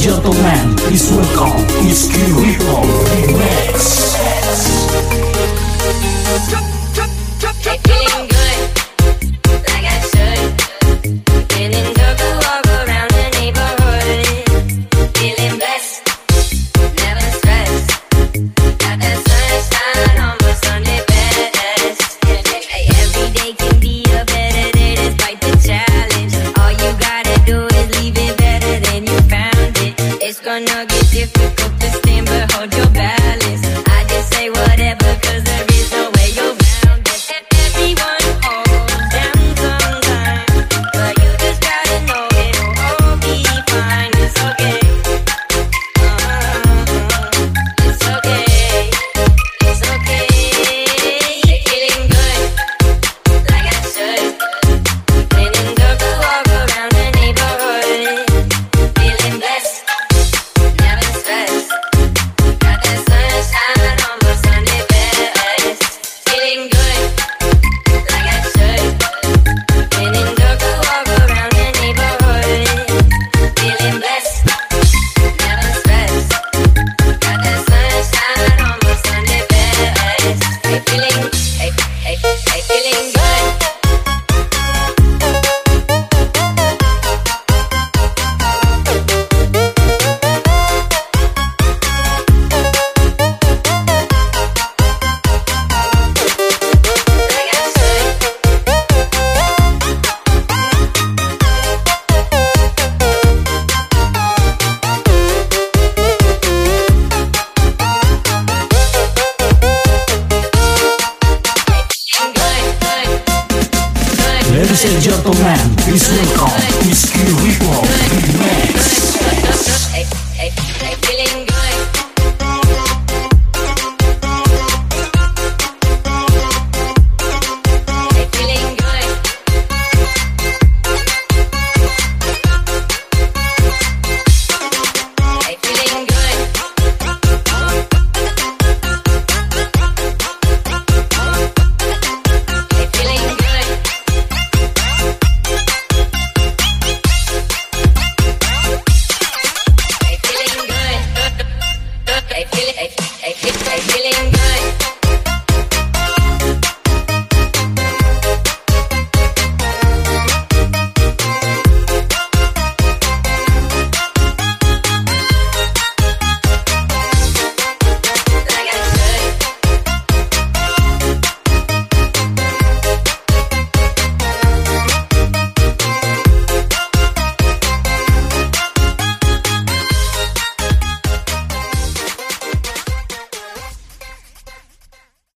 gentlemen, please welcome Whiskey Ripple Remix. Feeling good, like I should. Feeling good to walk around the neighborhood. Feeling blessed, never stressed. Got that sunshine on my Sunday best. Every day can be a better day despite the challenge. All you gotta do is leave it gonna get difficult to stay Ladies and gentlemen, please welcome Whiskey Ripple Remix.